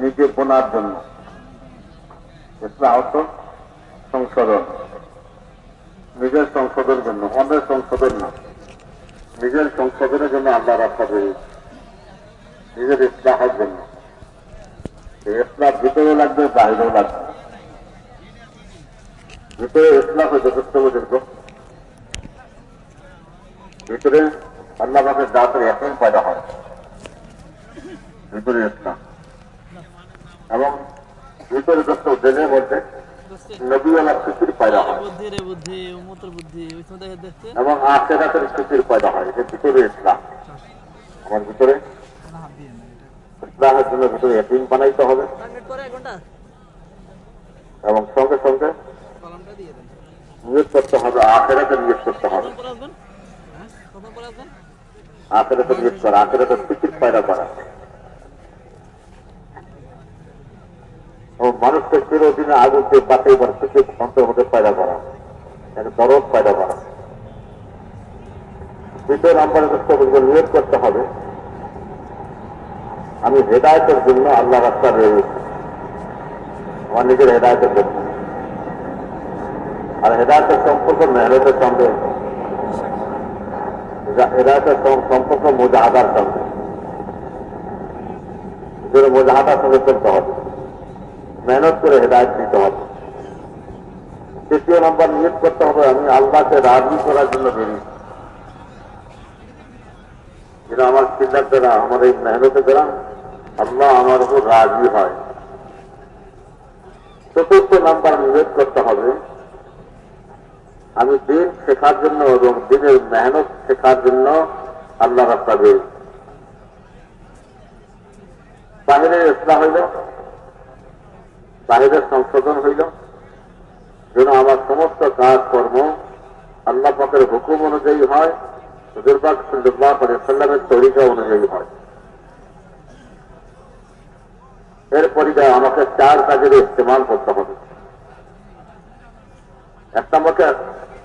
নিজে বোনার জন্য। অর্থ সংশোধন। নিজের সংশোধনের জন্য, অন্যের সংশোধন না। নিজের সংশোধনের জন্য আল্লাহ রাস্তা বেরিয়েছে নিজের ইসলাহের জন্য। ইসলাম ভিতরেও লাগবে, বাইরেও লাগবে। ভিতরে ইসলাম যথেষ্ট বুঝুর্গ ভিতরে আল্লাহ পাকের দাঁতের একই পয়দা হয়। ভিতরে ইসলাম এবং বলতে নবীওয়ালা খুশির পয়দা হয়। এবং আখেরাতের খুশির পয়দা হয়। যে ভিতরে ইসলাম? আমার ভিতরে? ইসলামের জন্য ভিতরে এটিম বানাইতে হবে। এবং সঙ্গে সঙ্গে নিয়োগ করতে হবে আখেরাতে নিয়োগ করতে হবে। হ্যাঁ আখেরাতে নিয়োগ করা আখেরাতে খুশির পয়দা করা। মানুষকে চিরদিনে আগুনকে বাঁচাই বার খুশির অন্তর্মধ্যে পয়দা করা একটা দরদ পয়দা করা দ্বিতীয় নম্বরে দৃষ্টিগুলো নিয়োগ করতে হবে, আমি হেদায়তের জন্য আল্লাহ রাস্তা রয়েছি আমার নিজের হেদায়তের জন্য। আর হেদায়তের সম্পর্ক মেহনতের সঙ্গে। হেদায়তের সম- সম্পর্ক মোজাহাদার সঙ্গে। মোজাহাদার সঙ্গে চলতে হবে। মেহনত করে হেদায়ত নিতে হবে। তৃতীয় নম্বর, নিয়োগ করতে হবে। আমি আল্লাহকে রাজি করার জন্য বেরিয়েছি। যেটা আমার চিন্তার দ্বারা আমার এই মেহনতের দ্বারা আল্লাহ আমার উপর রাজি হয়। চতুর্থ নাম্বার, নিয়োগ করতে হবে। আমি দিন শেখার জন্য এবং দিনের মেহনত শেখার জন্য আল্লাহ রাস্তা বের বাহিরে ইসলাম হইল বাহিরের সংশোধন হইল। যেন আমার সমস্ত কাজ কর্ম আল্লাহ পাকের হুকুম অনুযায়ী হয় হুজুরবাগ সুল্লাহ সাল্লামের তরিকা অনুযায়ী হয়। এর পরিচয় আমাকে চার কাজের ইস্তেমাল করতে হবে। এক নম্বরকে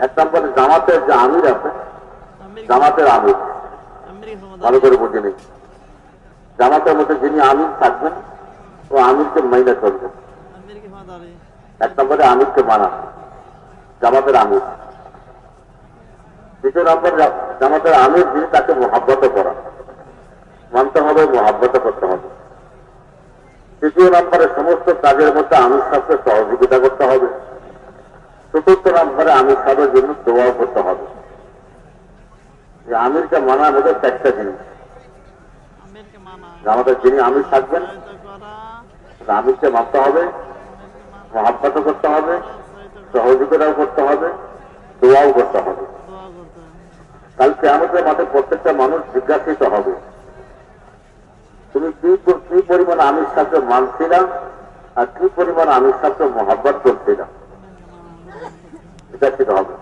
এক নম্বরে জামাতের যে আমির আছে জামাতের আমির। ভালো করে বুঝে নিন। জামাতের মধ্যে যিনি আমির থাকবেন ও আমিরকে মাইনে চলবেন এক নম্বরে আমিরকে মানা। জামাতের আমির। দ্বিতীয় নম্বর জামাতের আমির যিনি তাকে মহাব্বত করা। মানতে হবে মহাব্বত করতে হবে। তৃতীয় নম্বরে সমস্ত কাজের মধ্যে আমির সাথে সহযোগিতা করতে হবে। চতুর্থ নম্বরে আমির সাহেবের জন্য দোয়াও করতে হবে। যে আমিরকে মানা মধ্যে চারটা জিনিস। আমাদের যিনি আমির থাকবেন আমিরকে মানতে হবে। আমেরিকা করতে হবে। সহযোগিতাও করতে হবে, দোয়াও করতে হবে। কালকে আমাদের মাঠে প্রত্যেকটা মানুষ জিজ্ঞাসিত হবে, তুমি কি কি পরিমাণ আমির সাথে মানছিলাম আর কি পরিমাণ আমির সাথে মহাব্বত করছিলাম জিজ্ঞাসিত হবে।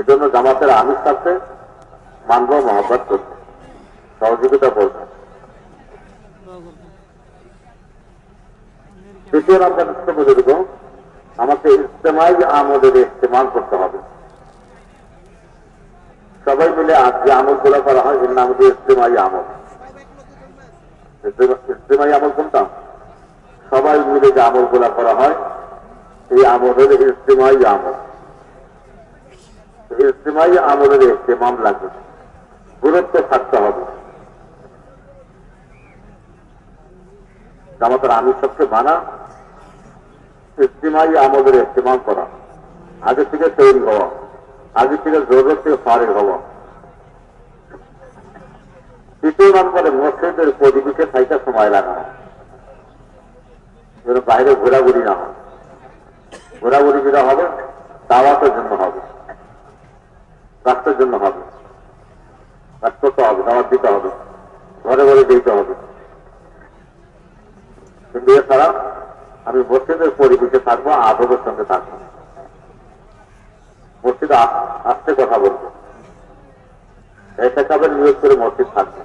এজন্য জামাতের আমির সাথে মানব মহাব্বত করতে সহযোগিতা করবে দোয়া করতে দ্বিতীয় নম্বর বুঝে আমাকে ইস্তেমাই আমলের ইস্তেমাল করতে হবে। সবাই মিলে আজ যে আমলগুলো করা হয়, এর নাম দিয়ে ইস্তেমাই আমল। ইস্তেমাই আমল কোনটা? সবাই মিলে যে আমলগুলা করা হয়, এই আমল হলে ইস্তেমাই আমল। ইস্তেমাই আমলের ইস্তেমাম লাগবে। গুরুত্ব থাকতে হবে। জামাতের আমি সবকে মানা, ইস্তেমাই আমলের ইস্তেমাল করা। আগে থেকে তৈরি হওয়া, আগে থেকে জরুরত থেকে ফারে হওয়া। তৃতীয় নম্বরে মসজিদের পরিবেশে থাইতে সময় লাগানো যেন বাইরে ঘোরাঘুরি না হয়। ঘোরাঘুরি যেটা হবে, দাওয়াতের জন্য হবে। রাস্তার জন্য হবে। কাজ তো হবে, দাওয়াত দিতে হবে। ঘরে ঘরে দিতে হবে। কিন্তু এছাড়া আমি মসজিদের পরিবেশে থাকব, আদবের সঙ্গে থাকব। মসজিদে আস- আসতে কথা বলব। এসেকাবের নিয়োগ করে মসজিদ থাকবে।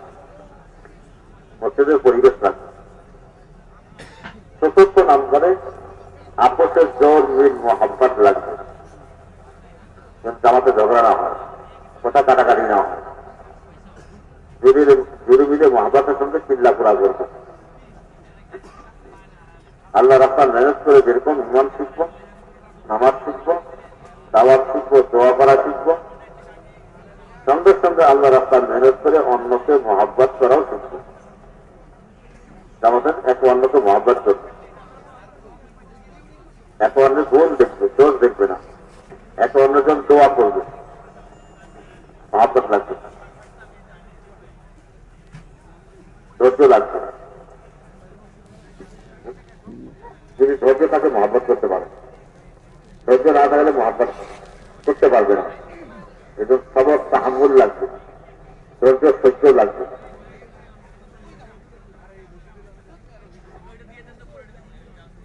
মসজিদের পরিবেশ থাকবে। চতুর্থ নম্বরে আপোষের জোর মিল মহাব্বত লাগবে। জামাতে ঝগড়া না হয়। কথা কাটাকাটি না হয়। জুড়ি মিলে মহাব্বতের সঙ্গে চিল্লা করা করবে। আল্লাহ রাস্তা মেহনত করে যেরকম ইমান শিখব, নামাজ শিখব, দাওয়াত শিখব, দোয়া করা শিখব, সঙ্গে সঙ্গে আল্লাহ রাস্তা মেহনত করে অন্যকে মহাব্বত করাও শিখব আমাদের এক অন্যকে মহাব্বত করবে এক অন্যের গুণ দেখবে, দোষ দেখবে না এক অন্যজন দোয়া করবে, মহাব্বত লাগবে না। ধৈর্য লাগবে না। যদি ধৈর্য তাকে মহাব্বত করতে পারে। ধৈর্য না থাকলে মহাব্বত করতে পারবে না। কিন্তু সবর তাহামুল লাগবে। ধৈর্য, সহ্য লাগবে।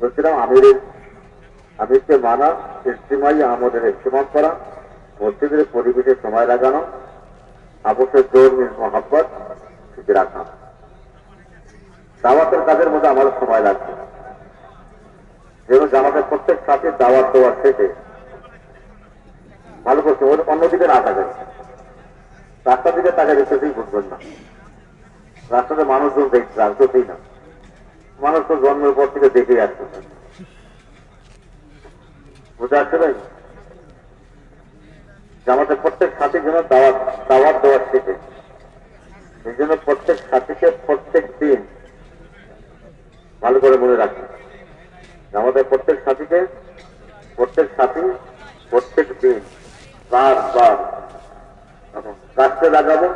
বলছিলাম, আমিরের আমিরকে মানা ইস্তিমাই আমাদের ইস্তেমাল করা, মসজিদের পরিবেশে সময় লাগানো আবশ্যক জোর মহাব্বত ঠিক রাখা দাওয়াতের কাজের মধ্যে আমাদের সময় লাগবে। যেন আমাদের প্রত্যেক সাথে দাওয়াত দেওয়ার শেষে ভালো করছে অন্যদিকে না থাকে রাস্তার দিকে তাকে দেখতেই বুঝবেন না। রাস্তাতে মানুষজন দেখছে আসতেই না। মানুষ তো জন্মের পর থেকে দেখেই আসছে। বুঝে আসছে ভাই আমাদের প্রত্যেক সাথী যেন দাওয়াত দাওয়াত দেওয়ার শেখে এই জন্য প্রত্যেক সাথীকে প্রত্যেক দিন ভালো করে মনে রাখি যে আমাদের প্রত্যেক সাথীকে প্রত্যেক সাথী প্রত্যেক দিন বার বার গাছতে লাগাবো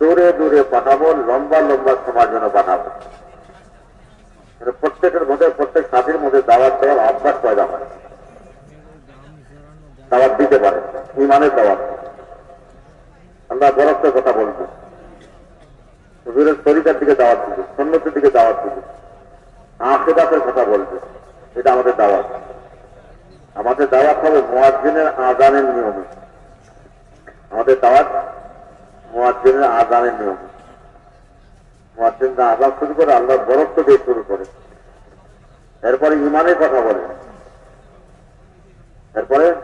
দূরে দূরে পাঠাবো লম্বা লম্বা সময়ের জন্য পাঠাবো মানে প্রত্যেকের মধ্যে প্রত্যেক সাথীর মধ্যে দাওয়াত দেওয়ার অভ্যাস পয়দা হয় দাওয়াত দিতে পারে ইমানের দাওয়াত আমরা বরফের কথা বলব হুজুরের তরিকার দিকে দাওয়াত দিবে সন্ন্যতের দিকে দাওয়াত দিবে আখেদাতের কথা বলবে এটা আমাদের দাওয়াত আমাদের দাওয়াত হবে মোয়াজ্জিনের আজানের নিয়মে আমাদের দাওয়াত মোয়াজ্জিনের আজানের নিয়মে মোয়াজ্জিনরা আজান শুরু করে আল্লাহর বরফ দিয়ে শুরু করে। এরপরে ইমানের কথা বলে। এরপরে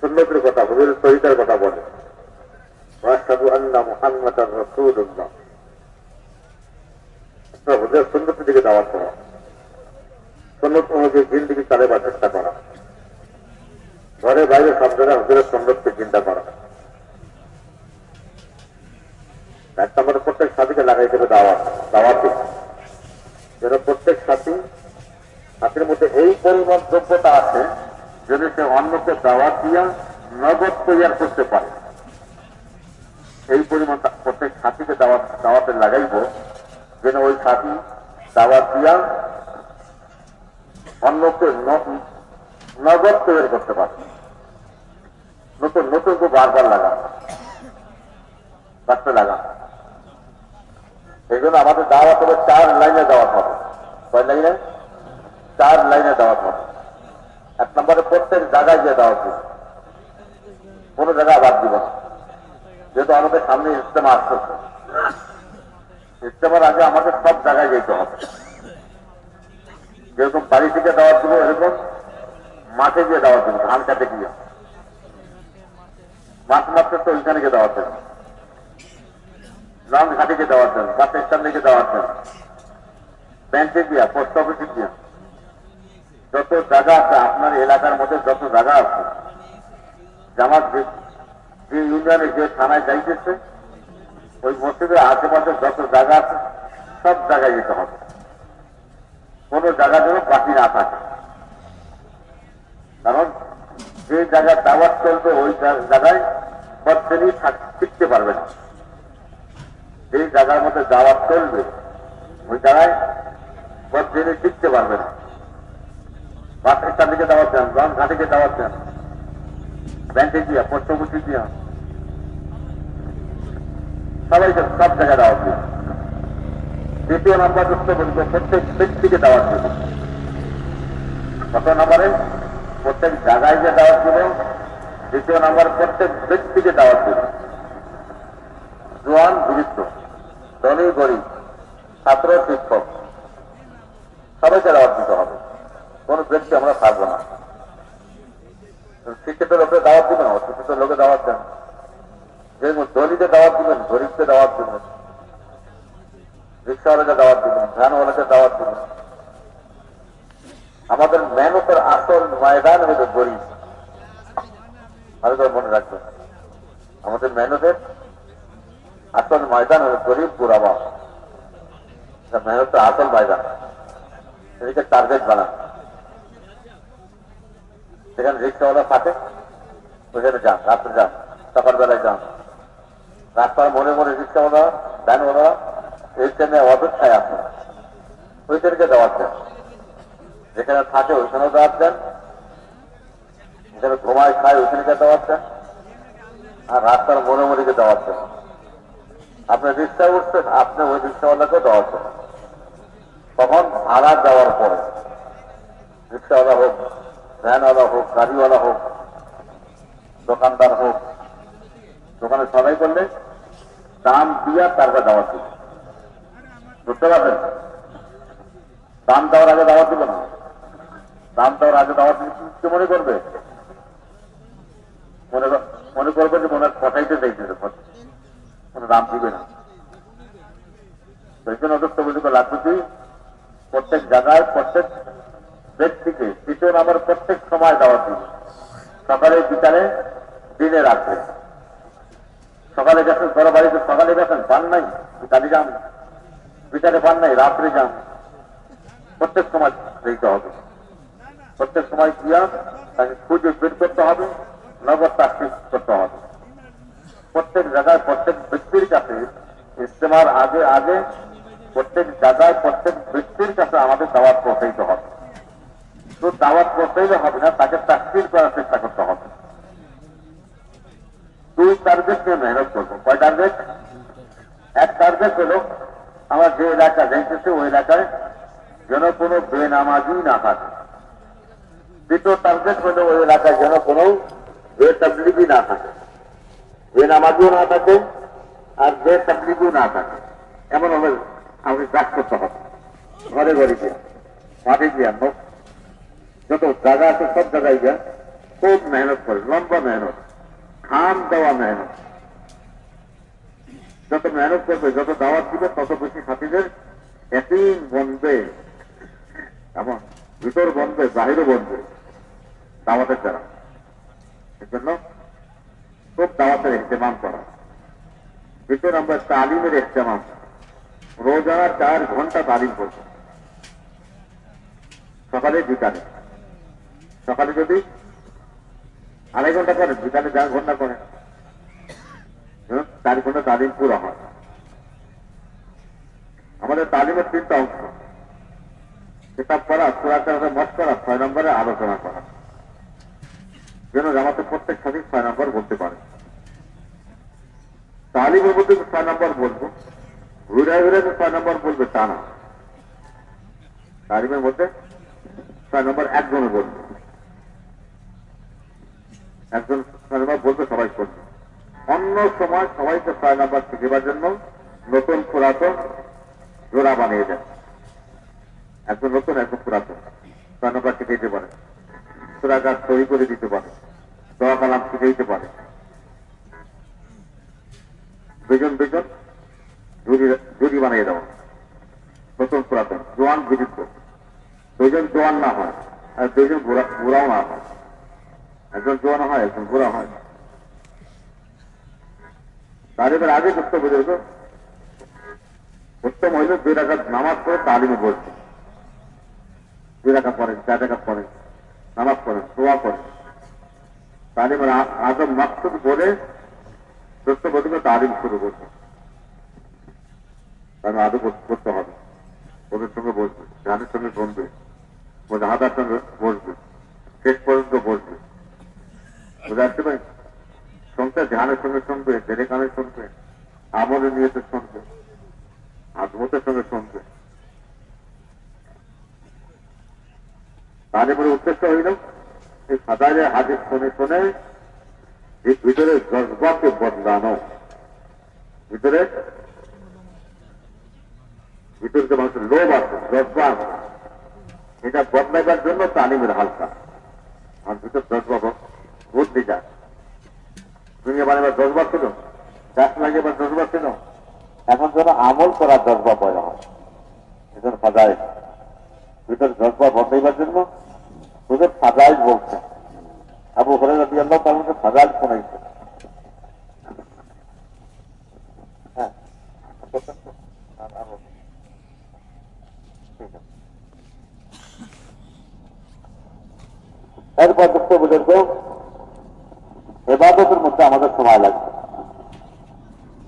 সুন্নতির কথা, হুজুরের তরিকার কথা বলে। হুজুরের দিকে দাওয়াত করা। অনুযায়ী চেষ্টা করা। ঘরে বাইরে সব জায়গায় হুজুরের সুন্নতকে চিন্তা করা। এক নম্বরে প্রত্যেক সাথীকে লাগাই দেবে দাওয়াত, দাওয়াতে। প্রত্যেক সাথী, সাথীর মধ্যে এই পরিমাণ যোগ্যতা আছে যদি সে অন্যকে দাওয়াত দিয়া নগদ তৈয়ার করতে পারে। এই পরিমাণ প্রত্যেক সাথীকে দাওয়াত, দাওয়াতে লাগাইব, যেন ওই সাথী দাওয়াত দিয়া অন্যকে নগদ তৈরি করতে পারে। নতুন নতুন বারবার লাগা লাগা এই জন্য আমাদের দাওয়াত হবে চার লাইনে দাওয়াত হবে। কয় লাইনে? চার লাইনে দাওয়াত হবে। এক নম্বরে প্রত্যেক জায়গায় গিয়ে দাওয়াত দিব। কোনো জায়গায় বাদ দিব যেহেতু আমাদের সামনে ইস্তেমা আসতেছে ইস্তেমার আগে আমাদের সব জায়গায় যেতে হবে। যেরকম বাড়ি থেকে দাওয়াত দিব এরকম, মাঠে গিয়ে দাওয়াত দিব, ধান কাটে গিয়ে। মাঠ মাত্র তো ওইখানে গিয়ে দাওয়াত দেন লং ঘাটে গিয়ে দাওয়াত দেন বাস স্ট্যান্ডে গিয়ে দাওয়াত দেন ব্যাংকে গিয়া, পোস্ট অফিসে গিয়া, যত জায়গা আছে, আপনার এলাকার মধ্যে যত জায়গা আছে, জামাত যে ইউনিয়নে, যে থানায় যাইতেছে, ওই মসজিদের আশেপাশে যত জায়গা আছে, সব জায়গায় যেতে হবে। কোন জায়গা যেন বাকি না থাকে। কারণ যে জায়গায় দাওয়াত চলবে, ওই জায়গায় বদলি শিখতে পারবে না। যে জায়গার মধ্যে দাওয়াত চলবে। ওই জায়গায় বদলি শিখতে পারবে না। স্ট্যান্ড দিকে দাওয়াত দেন রং ঘাটিকে দাওয়াত দেন ব্যাংকে পোস্ট অফিসে গিয়া। সবাইকে সব জায়গায় দাওয়াত দিন দ্বিতীয় নম্বর যুক্ত বলব প্রত্যেক ব্যক্তিকে দাওয়াত দেব কত নম্বরে প্রত্যেক জায়গায় যে দাওয়াত দেব দ্বিতীয় নম্বর প্রত্যেক ব্যক্তিকে দাওয়াত দেব জোয়ান ধনী, গরিব, ছাত্র, শিক্ষক সবাইকে দাওয়াত দিতে হবে। কোন ব্যক্তি আমরা পারব না। শিক্ষিত লোকের দাওয়াত দিবেন অশিক্ষিত লোকে দাওয়াত দেন যে ধনীকে দাওয়াত দিবেন, গরিবকে দাওয়াত দিবেন। রিক্সাওয়ালাকে দাওয়াত দিবেন, ভ্যানওয়ালাকে দাওয়াত দিবেন। আমাদের মেহনতের আসল ময়দান হলো গরিব। ভালো করে মনে রাখবেন। আমাদের মেহনতের আসল ময়দান হলো গরিব বুড়াবা মেহনতের আসল ময়দান। এদিকে টার্গেট বানান। সেখানে রিক্সাওয়ালা থাকে, ওইখানে যান, রাত্রে যান, সকালবেলায় যান। রাস্তার মনে মনে রিক্সাওয়ালা, ভ্যানওয়ালা এইখানে অপেক্ষায় আছে ওইখানকে দাওয়াত দেন যেখানে থাকে, ওইখানেও দাওয়াত দেন যেখানে ঘুমায় খায় ওইখানকে দাওয়াত দেন আর রাস্তার মনে মনেকে দাওয়াত দেন আপনি রিক্সায় আপনি ওই রিক্সাওয়ালাকে দেওয়া তখন ভাড়া দেওয়ার পরে, রিক্সাওয়ালা হোক, ভ্যানওয়ালা হোক, গাড়িওয়ালা হোক, দোকানদার হোক, দোকানে সবাই করলে দাম দিয়া তারপরে দেওয়া ছিল। বুঝতে পারবেন দাম দেওয়ার আগে দাওয়াত দিবে না দাম দেওয়ার আগে দাওয়াত দিলে কি- কি মনে করবে মনে কর- মনে করবে যে মনে হয় কথাইতে চাইছে কোনো দাম দিবে না সেই জন্য ওদের তবুযুগ লাগবে প্রত্যেক জায়গায়, প্রত্যেক ব্যক্তিকে তৃতীয় নামের প্রত্যেক সময় দাওয়াত দিবে সকালে, বিকালে, দিনে, রাত্রে। সকালে গেছেন বড় বাড়িতে সকালে গেছেন, পান নাই, বিকালে যান। বিকালে পান নাই, রাত্রে যান। প্রত্যেক সময় দিতে হবে। প্রত্যেক সময় গিয়া তাকে খুঁজে বের করতে হবে, নগদ চাকরি করতে হবে। প্রত্যেক জায়গায়, প্রত্যেক ব্যক্তির কাছে ইস্তেমার আগে আগে প্রত্যেক জায়গায়, প্রত্যেক ব্যক্তির কাছে আমাদের দাওয়াত পৌঁছাইতে হবে। তো দাওয়াত পৌঁছাইলে হবে না, তাকে চাকরির করার চেষ্টা করতে হবে। দুই টার্গেট নিয়ে মেহনত করব। কয় টার্গেট এক টার্গেট হলো, আমার যে এলাকা দেখতেছে, ওই এলাকায় যেন কোনো বেনামাজি না থাকে। দ্বিতীয় টার্গেট হলো, ওই এলাকায় যেন কোনো বেতাবলিগি না থাকে। বেনামাজিও না থাকে আর বেতাবলিগিও না থাকে। এমন হবে আমাকে কাজ করতে হবে ঘরে ঘরে গিয়ে, মাঠে গিয়া নোক যত জায়গা আছে সব জায়গায় গিয়া খুব মেহনত করে, লম্বা মেহনত খাম দেওয়া মেহনত। যত মেহনত করবে, যত দাওয়াত দিবে, তত বেশি সাথীদের একই বনবে। এমন, ভিতর বনবে, বাহিরও বনবে। দাওয়াতের দ্বারা। এর জন্য খুব দাওয়াতের ইস্তেমাম করা। ভিতর আমরা তালিমের ইস্তেমাম রোজা চার ঘণ্টা তালিম করব। সকালে বিকালে সকালে যদি আড়াই ঘণ্টা করে বিকালে চার ঘণ্টা হুম, চার ঘণ্টা তালিম পুরো হয়। আমাদের তালিমের তিনটা অংশ। কিতাব পড়া সুরাচার মত করা ছয় নম্বরে আলোচনা করা। যেন জামাতে প্রত্যেক সাথে ছয় নম্বর বলতে পারে। তালিমের মধ্যে ছয় নম্বর বলব। ঘুরে ঘুরে যে ছয় নম্বর বলবে? তা না। তালিমের মধ্যে ছয় নম্বর একজনে বলবে। একজন ছয় নম্বর বলতে সবাই করবে অন্য সময় সবাইকে ছয় নম্বর শিখেবার জন্য নতুন পুরাতন জোড়া বানিয়ে দেন। একজন নতুন, একজন পুরাতন। ছয় নম্বর শিখে দিতে পারে সুরাগার তৈরি করে দিতে পারে। দোয়া কালাম শিখে দিতে পারে। দুজন দুজন। জুড়ি বানিয়ে দেওয়া নতুন পুরাতন, জোয়ান বিরুদ্ধ দুজন জোয়ান না হয়, আর দুজন বুড়াও না হয়। একজন জোয়ান হয়, একজন বুড়া হয়। তালিমের আগে করতে বুঝেছ উত্তম হইলে দুই টাকা নামাজ পড়ে তালিমে বলছে দুই টাকা পড়েন চার টাকা পড়েন নামাজ পড়েন দোয়া করেন তালিমের আজম মাকসুদ বলে সুস্থ বোধকে তালিম শুরু করছে। তাহলে আদৌ কর- করতে হবে। ওদের সঙ্গে বসবে, গানের সঙ্গে শুনবে হাতার সঙ্গে বসবে, শেষ পর্যন্ত বসবে। বুঝে আসতে পারি শুনতে ধ্যানের সঙ্গে শুনবে, জেনে কানে শুনবে, আমলে নিয়ে তো শুনবে আজমতের সঙ্গে শুনবে। তাহলে পরে উদ্দেশ্য হইল, এই সাদারে হাদিস শুনে শুনে এই ভিতরে জজবাকে বদলানো। ভিতরে ভিতরে যে মানুষের লোভ আছে জজবা আছে, এটা বদলাইবার জন্য তালিমের হালকা। আর ভিতর জজবা বুদ্ধি যায় দুনিয়া বানাবার জজবা ছিল গাছ লাগিয়ে জজবা ছিল এখন যেন আমল করার জজবা পয়দা হয়। এজন্য ফাজাইল ভিতরে জজবা বন্ধাইবার জন্য ওদের ফাজাইল বলছে। আবু হরে রবি আল্লাহ তার মধ্যে ফাজাইল শোনাইছে। হ্যাঁ আর- আর বলুন। ঠিক আছে। এরপর দুঃখ বুঝেছ এবাদতের মধ্যে আমাদের সময় লাগবে।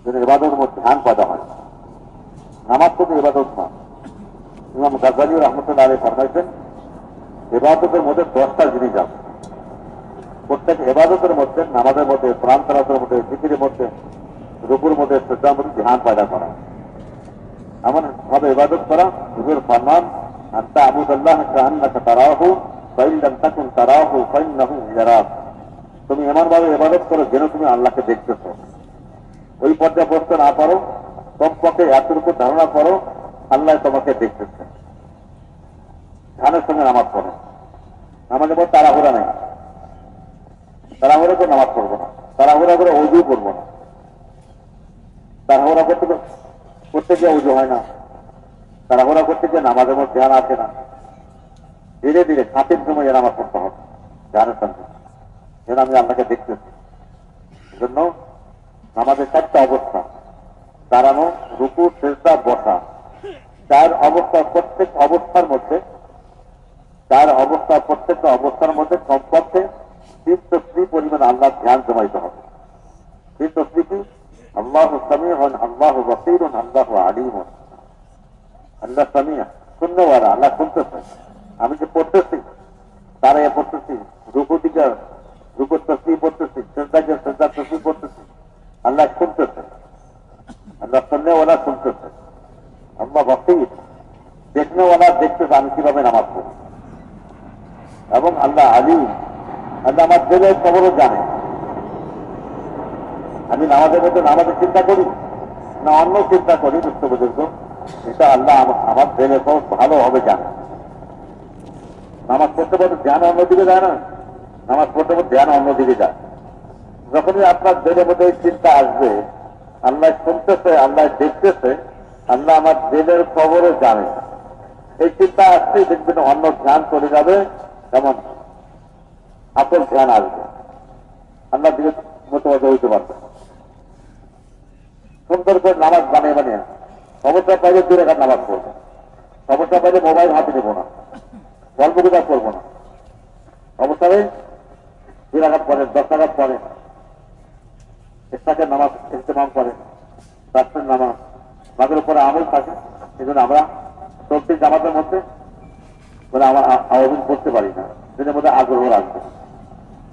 যেন এবাদতের মধ্যে ধ্যান পয়দা হয়, নামাজ শুধু এবাদত না। ইমাম গাজালি রহমতুল্লাহ আলী ফরমাইছেন এবাদতের মধ্যে দশটা জিনিস আছে। প্রত্যেক এবাদতের মধ্যে, নামাজের মধ্যে প্রাণ তালাতের মধ্যে, জিকিরের মধ্যে রূপুর মধ্যে শ্রদ্ধার মধ্যে ধ্যান পয়দা করা। এমন ভাবে ইবাদত করা হুজুর ফরমান আন্তা আবুদুল্লাহ কান্নাকা তারাহু ফাইল্লাম তাকুন তারাহু ফাইন্নাহু ইয়ারাক তুমি এমন ভাবে ইবাদত করো যেন তুমি আল্লাহকে দেখতেছো ওই পর্যায়ে বসতে না পারো কমপক্ষে এতটুকু ধারণা করো, আল্লাহ তোমাকে দেখতেছে ধ্যানের সঙ্গে নামাজ পড়ো। নামাজের পর তাড়াহুড়া নেই। তাড়াহুড়া করে নামাজ পড়ব না। তাড়াহুড়া করে অজু করব না। তাড়াহুড়া করতে করতে গিয়ে উজু হয় না। তাড়াহুড়া করতে গিয়ে নামাজের মধ্যে ধ্যান আসে না। ধীরে ধীরে খাতির সময় এর নামাজ পড়তে হবে। ধ্যানের সঙ্গে যেন আমি আপনাকে দেখতেছি। এজন্য নামাজের চারটা অবস্থা। দাঁড়ানো, রুকু, সেজদা, বসা। চার অবস্থা প্রত্যেক অবস্থার মধ্যে, চার অবস্থা প্রত্যেকটা অবস্থার মধ্যে কমপক্ষে তিন তসবি পরিমাণ আল্লাহ ধ্যান জমাইতে হবে। তিন তসবি কি? আল্লাহ সামিহ আল্লাহ বসির আল্লাহ আলিম আল্লাহ সামিয়া শূন্যওয়ারা আল্লাহ শুনতেছে আমি যে পড়তেছি, তারা এ পড়তেছি রুকু দিকে রুকুর তসবি পড়তেছি শ্রদ্ধাকে শ্রদ্ধা তসবি পড়তেছি আল্লাহ শুনতেছে আল্লাহ শূন্যওয়ালা শুনতেছে আল্লাহ বসির দেখনেওয়ালা দেখতেছে আমি কীভাবে নামাজ পড়ি এবং আল্লাহ আলিম আল্লাহ আমার দিলের খবরও জানে আমি নামাজের মধ্যে নামাজের চিন্তা করি না অন্য চিন্তা করি, বুঝতে পর্যন্ত এটা আল্লাহ আমার- আমার দিলের খবর ভালোভাবে জানে। নামাজ পড়তে পড়তে ধ্যান অন্যদিকে যায় না? নামাজ পড়তে পড়তে ধ্যান অন্যদিকে যায়। যখনই আপনার দিলের মধ্যে এই চিন্তা আসবে, আল্লাহ শুনতেছে, আল্লাহ দেখতেছে, আল্লাহ আমার দিলের খবরও জানে। এই চিন্তা আসলেই দেখবেন অন্য ধ্যান চলে যাবে, যেমন আসল ধ্যান আসবে। আল্লাহ দিকে মোটামুটি হইতে পারবে। সুন্দর করে নামাজ বানিয়ে বানিয়ে। অবস্থা পাইলে দু রেখার নামাজ পড়ব। অবস্থা পাইলে মোবাইল হাতে নেব না। গল্প কিতাব করব না। অবস্থায় দুই রাখাত পরে দশ টাকাত পরে ইস্তাকের নামাজ ইস্তেমাম করে। রাষ্ট্রের নামাজ। তাদের উপরে আমল থাকে। এই আমরা চব্বিশ জামাতের মধ্যে মানে আমার আওয়াজ করতে পারি না। যেটার মধ্যে আগ্রহ রাখবে।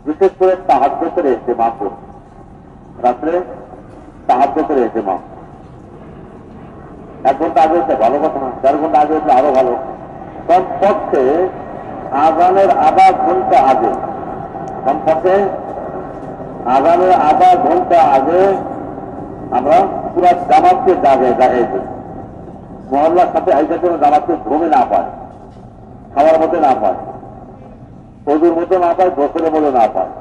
বিশেষ করে সাহায্য ভেতরে এসে মা করবে। রাত্রে সাহায্য করে এসে মা। এক ঘণ্টা আগে হচ্ছে ভালো কথা না। চার ঘণ্টা আগে হচ্ছে আরও ভালো। কমপক্ষে আগানের আধা ঘণ্টা আগে কমপক্ষে আগামের আধা ঘণ্টা আগে আমরা পুরা জামাতকে জাগে জাগাই দিই। মহল্লার সাথে আইসা কোনো জামাতকে ঘুমে না পায়, খাওয়ার মধ্যে না পায় পদুর মধ্যে না পায় বছরের মধ্যে না পায়।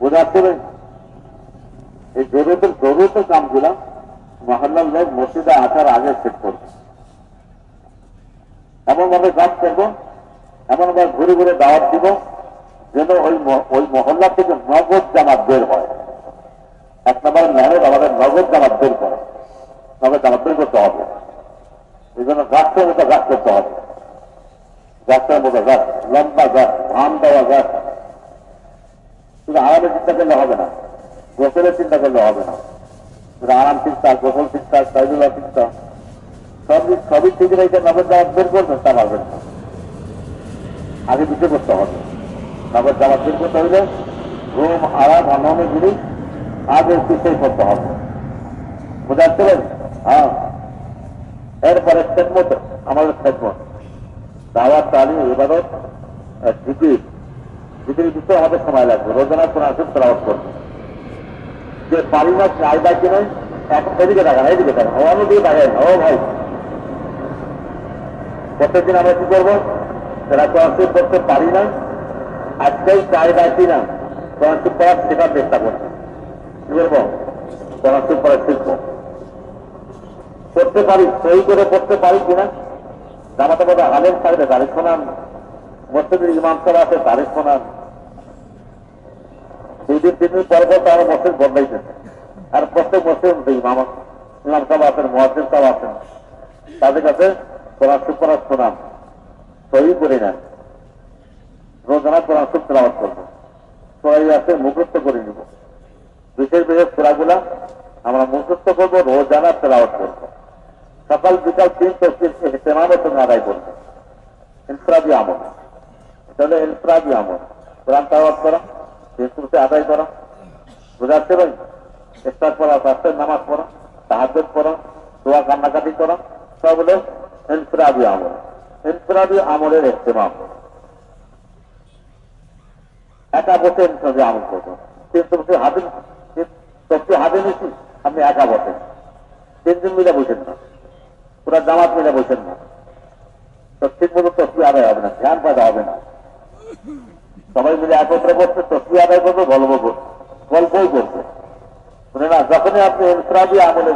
বোঝা যাচ্ছে? এই জরুরতের জরুরতের কামগুলা মহল্লার লোক মসজিদে আসার আগে সেট করবে। এমন ভাবে কাজ করব এমন ভাবে ঘুরে ঘুরে দাওয়াত দিব, যেন ওই ওই মহল্লা থেকে নগদ জামাত বের হয়। এক নম্বর মেহনত আমাদের নগদ জামাত বের করে। নগদ জামাত বের করতে হবে। এই জন্য গাছের মতো গাছ করতে হবে। গাছের মতো গাছ, লম্বা গাছ, ধান দেওয়া গাছ। শুধু আরামের চিন্তা করলে হবে না। গোসলের চিন্তা করলে হবে না। আরাম চিন্তা, গোসল চিন্তা সাইজুল্লাহ চিন্তা, সব সবই ঠিক রেখে নগদ জামাত বের করবেন তা পারবেন না। আগে দিতে করতে হবে। নগদ জামাত বের করতে হইলে রুম আরাম, অন্যান্য জিনিস আগে পিছিয়ে করতে হবে বুঝাতে পারেন হ্যাঁ। এরপরে খেদমত, আমাদের খেদমত। দাওয়াত, তালিম, ইবাদত জিকির। জিকির দিতে আমাদের সময় লাগবে। রোজানা কোন আসুন তেলাওয়াত করবে। যে পারি না চাহিদা কিনে এখন এদিকে টাকা না এদিকে টাকা অন্য দিকে টাকায় না, ও ভাই। প্রত্যেকদিন আমরা কি করব? যারা কোরআন করতে পারি না, আজকেই চাহিদা কিনা কোরআন পড়ার শেখার চেষ্টা করছে। কি করব কোরআন পড়া শিখব। করতে পারি, সই করে করতে পারি কিনা? জামাতে বাবা আলেম থাকবে তারিখ শোনান, মসজিদের ইমাম সাহেব আছে তারিখ শোনান। দুই দিন তিন দিন পর পর তারা মসজিদ বদলাইতেছে আর প্রত্যেক মসজিদ ইমাম ইমাম সাহেব আছেন মহাসিন সাহেব আছেন। তাদের কাছে শুভ করার শোনান সই করে নেন রোজানা কোরআন শুভ তেলাবাদ করব। সবাই আছে, মুখস্থ করে নিব। বিশেষ বিশেষ সুরাগুলা আমরা মুখস্থ করব, রোজানা তেলাওয়াত করব। সকাল, বিকাল তিন তফসিল ইহতেমামের সঙ্গে আদায় করব। ইনফরাদি আমল। এটা হলো আমল। কোরআন তেলাওয়াত করা। তুলসে আদায় করা। বুঝাচ্ছে ভাই ইফতার পড়া রাস্তায় নামাজ পড়া, তাহাজ্জুদ পড়া, দোয়া কান্নাকাটি করা। সব হলো ইনফরাদি আমল। ইনফরাদি আমলের ইহতেমাম। একা বসে ইনফরাদি আমল করব। তুলসি হাতে তফসি হাতে নিছি, আপনি একা বসেন। তিনজন মিলে বসেন না। পুরা জামাত মিলে বসেন না। তো ঠিক মতো তসবি আদায় হবে না? ধ্যান পাওয়া হবে না। সবাই মিলে একত্রে বসছে, তসবি আদায় করবে, গল্প করবে। গল্পই করবে। শুনে না, যখনই আপনি ইনফরাদি আমলে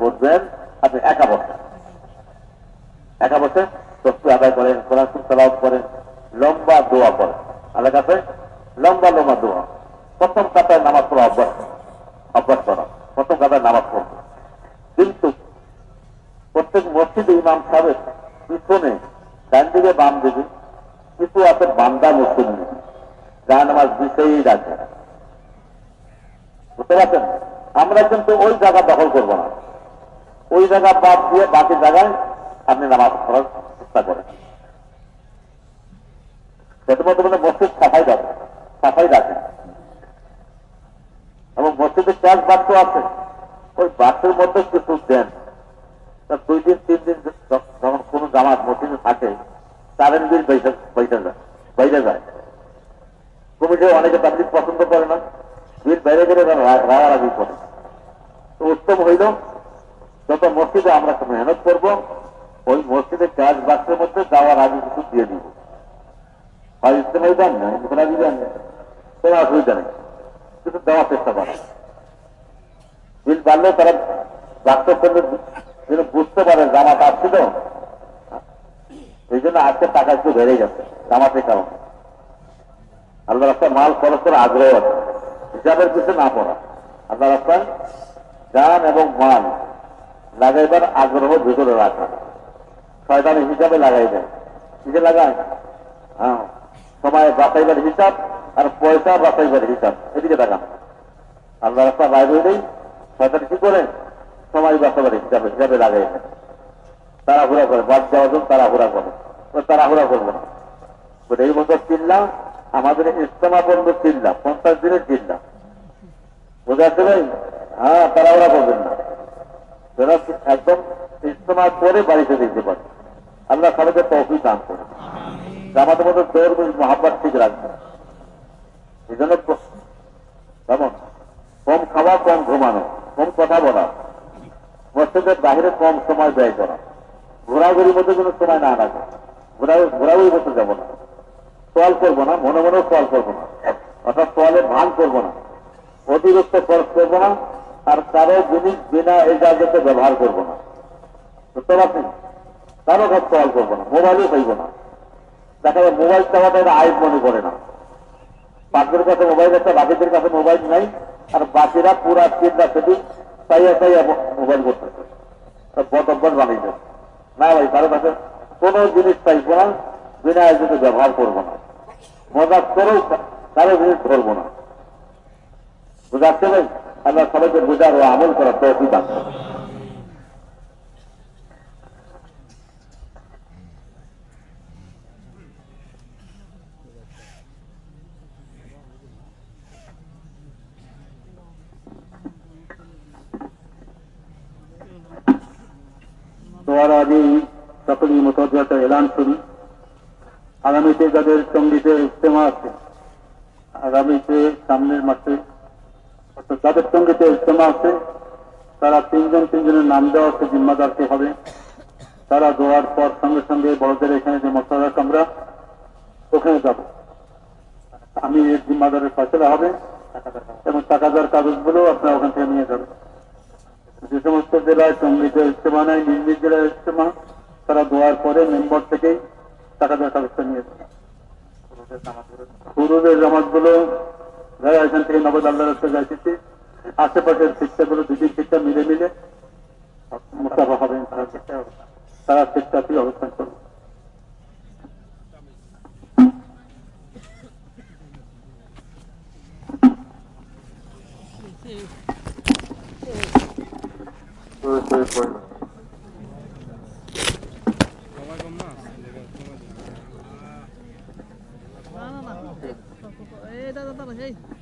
বসবেন আপনি একা বসেন একা বসে তসবি আদায় করেন, কোরআন তালাওয়াত করেন, লম্বা দোয়া করেন। আলাদা কাছে লম্বা লম্বা দোয়া। প্রথম কাতায় নামাজ পড়া অভ্যাস। অভ্যাস করা। প্রথম কাতায় নামাজ পড়বে কিন্তু প্রত্যেক মসজিদে ইমাম সাহেব পিছনে ডান দিকে বাম দিকে, কিছু আছে বান্দা মুসলিম যা নামাজ বিষয়েই রাখে। বুঝতে পারছেন? আমরা কিন্তু ওই জায়গা দখল করব না। ওই জায়গা বাদ দিয়ে বাকি জায়গায় আপনি নামাজ পড়ার চেষ্টা করেন। সেটা মধ্যে মানে মসজিদ সাফাই রাখে সাফাই রাখেন এবং মসজিদে ক্যাশ বাক্স আছে। ওই বাক্সের মধ্যে কিছু দেন। দুই দিন, তিন দিন যখন কোন জামাত মসজিদে থাকে কারেন্ট বিল বাইরে যায় বাইরে যায় কমিটি অনেকে তাবলিক পছন্দ করে না। বিল বাইরে গেলে রাগারাগি করে। তো উত্তম হইল, যত মসজিদে আমরা মেহনত করব, ওই মসজিদে ক্যাশ বাক্সের মধ্যে যাওয়ার আগে কিছু দিয়ে দিব। হয় ইস্তেমাই দেন না ইনফরাদি দেন না কোনো অসুবিধা নেই। কিছু দেওয়ার চেষ্টা করা বিল বাড়লেও তারা ডাক্তার করলে যেন বুঝতে পারে জামাত আসছিল, এই জন্য আজকে টাকা একটু বেড়ে গেছে, জামাতের কারণে। আল্লাহ রাস্তায় মাল খরচ করে আগ্রহ আছে। হিসাবের পিছনে না পড়া। আল্লাহ রাস্তায় গান এবং মাল লাগাইবার আগ্রহ ভিতরে রাখা। শয়তানি হিসাবে লাগাই দেয়। কিসে লাগায়? হ্যাঁ সময় বাঁচাইবার হিসাব আর পয়সা বাঁচাইবার হিসাব। এদিকে দেখান আল্লাহ রাস্তা বাইরে হইলেই শয়তান কি করে? সময় বাঁচাবার হিসাবে হিসাবে লাগাই তাড়াহুড়া করে, বাদ যাওয়ার জন্য তাড়াহুড়া করে। তাড়াহুড়া করব না। এই বছর চিল্লা আমাদের ইস্তেমা বন্ধ চিল্লা পঞ্চাশ দিনের চিল্লা বুঝে ভাই? হ্যাঁ তাড়াহুড়া করবেন না। যারা একদম ইস্তেমা করে বাড়িতে দিতে পারে। আল্লাহ সবাইকে তৌফিক দান করে আমাদের মধ্যে দৌড় মহাব্বাত ঠিক রাখবে এই জন্য কেমন? কম খাওয়া, কম ঘুমানো, কম কথা বলা। মসজিদের বাহিরে কম সময় ব্যয় করা। ঘোরাঘুরির মধ্যে কোনো সময় না রাখা। ঘোরা ঘোরাঘুরি করতে যাব না। সোয়াল করব না, মনে মনেও সোয়াল করব না। অর্থাৎ সোয়ালে ভান করব না। অতিরিক্ত খরচ করব না, আর কারও জিনিস বিনা এজাজতে ব্যবহার করব না। বুঝতে পারছেন? কারও কাছে সোয়াল করব না, মোবাইলও পাইবো না। দেখা যায় মোবাইল চাওয়াটা এরা আইন মনে করে না। বাকির কাছে মোবাইল আছে, বাকিদের কাছে মোবাইল নাই, আর বাকিরা পুরা চিন্তা শুধু চাইয়া চাইয়া মোবাইল করতেছে। বদব্বর বানিয়ে না ভাই, কারও কাছে কোনো জিনিস চাইব না, বিনা আয়োজনে ব্যবহার করব না। মজা করেও কারও জিনিস ধরবো না। বুঝাচ্ছে আমরা সবাইকে বোঝার ও আমল করার তৌফিক দান করুন। দোয়ার আগেই সকলেই মোতাবাত এলান করি আগামীতে যাদের সঙ্গীতে ইজতেমা আছে আগামীতে সামনের মাসে অর্থাৎ যাদের সঙ্গীতে ইজতেমা আছে তারা তিনজন তিনজনের নাম দেওয়া হচ্ছে জিম্মাদারকে হবে। তারা দোয়ার পর সঙ্গে সঙ্গে বড়দের এখানে যে মশলা আমরা ওখানে যাব। আমি এর জিম্মাদারের ফসলা হবে এবং টাকা দেওয়ার কাগজগুলো আপনারা ওখান থেকে নিয়ে যাবেন। যে সমস্ত জেলায় সঙ্গীতে ইজতেমা নেয় নিজ জেলায় ইজতেমা, তারা দোয়ার পরে মেম্বর থেকেই টাকা দেওয়ার ব্যবস্থা নিয়েছে পুরুষের জামাতগুলো যারা এখান থেকে নগদ আল্লাহ রাস্তা যাইতেছি, আশেপাশের শিক্ষাগুলো দুদিন শিক্ষা মিলে মিলে মুসাফা হবেন তারা চেষ্টাটি অবস্থান করবে Ei, dá, dá, dá, ei.